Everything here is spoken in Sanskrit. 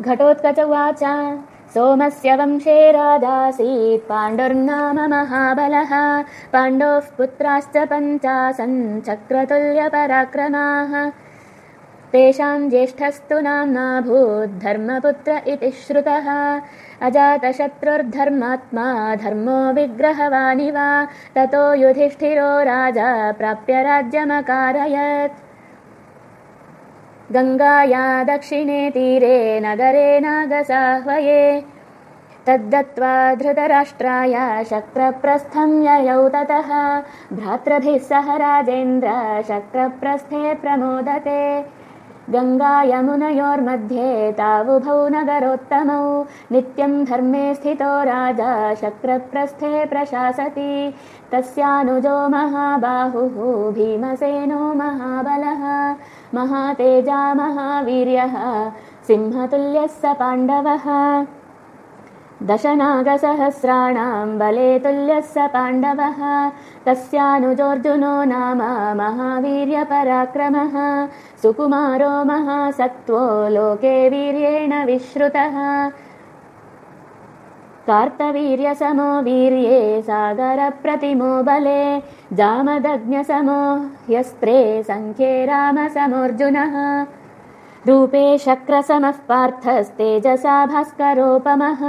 घटोत्कच उवाच सोमस्य वंशे राजासीत्। पाण्डुर्नाम महाबलः। पाण्डोः पुत्राश्च पञ्चासन् चक्रतुल्यपराक्रमाः। तेषाम् ज्येष्ठस्तु नाम्नाभूत् धर्मपुत्र इति श्रुतः। अजातशत्रुर्धर्मात्मा धर्मो विग्रहवानिव। ततो युधिष्ठिरो राजा प्राप्य राज्यमकारयत् गङ्गाया दक्षिणे तीरे नगरे नागसाह्वये। तद्दत्त्वा धृतराष्ट्राय शक्रप्रस्थं ययौ ततः। भ्रातृभिः सह राजेन्द्र शक्रप्रस्थे प्रमोदते गङ्गायमुनयोर्मध्ये तावुभौ नगरोत्तमौ। नित्यं धर्मे स्थितो राजा शक्रप्रस्थे प्रशासति। तस्यानुजो महाबाहुः भीमसेनो महाबलः। महातेजा महावीर्यः सिंहतुल्यः स पाण्डवः दशनागसहस्राणाम् बले तुल्यः स पाण्डवः। तस्यानुजोऽर्जुनो नाम महावीर्यपराक्रमः। सुकुमारो महासत्त्वो लोके वीर्येण विश्रुतः। कार्तवीर्यसमो वीर्ये सागरप्रतिमो बले। जामदग्न्यसमो ह्यस्त्रे सङ्ख्ये रामसमोऽर्जुनः रूपे शक्रसमः पार्थस्तेजसा भास्करोपमः